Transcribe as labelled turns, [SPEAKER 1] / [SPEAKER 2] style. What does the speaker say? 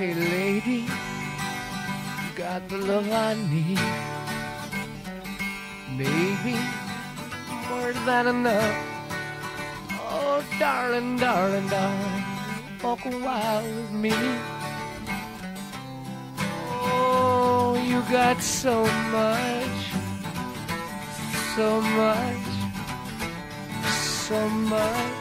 [SPEAKER 1] Hey, lady, you got the love I need. Maybe more than enough. Oh, darling, darling, darling, walk a while with me. Oh, you got so much, so much, so much.